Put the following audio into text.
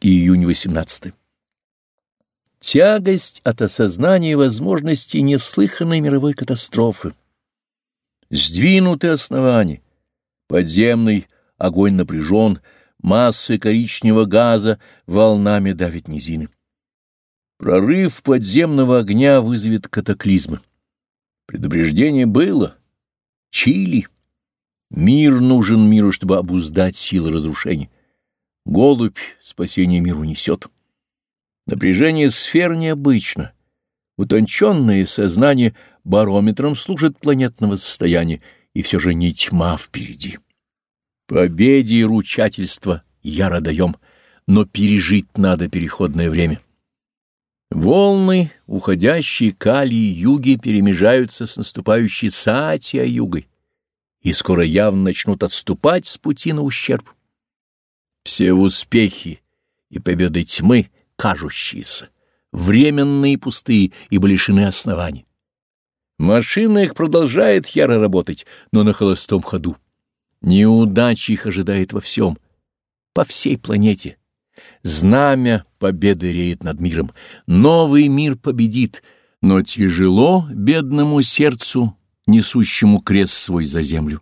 Июнь 18. Тягость от осознания возможности неслыханной мировой катастрофы. Сдвинуты основания. Подземный огонь напряжен, массы коричневого газа волнами давит низины. Прорыв подземного огня вызовет катаклизмы. Предупреждение было. Чили. Мир нужен миру, чтобы обуздать силы разрушения. Голубь спасение миру несет. Напряжение сфер необычно. Утонченное сознание барометром служит планетного состояния, и все же не тьма впереди. Победе и ручательство яро даем, но пережить надо переходное время. Волны, уходящие калии юги, перемежаются с наступающей сатия югой, и скоро явно начнут отступать с пути на ущерб. Все успехи и победы тьмы кажущиеся, временные и пустые, ибо лишены оснований. Машина их продолжает яро работать, но на холостом ходу. Неудача их ожидает во всем, по всей планете. Знамя победы реет над миром. Новый мир победит, но тяжело бедному сердцу, несущему крест свой за землю.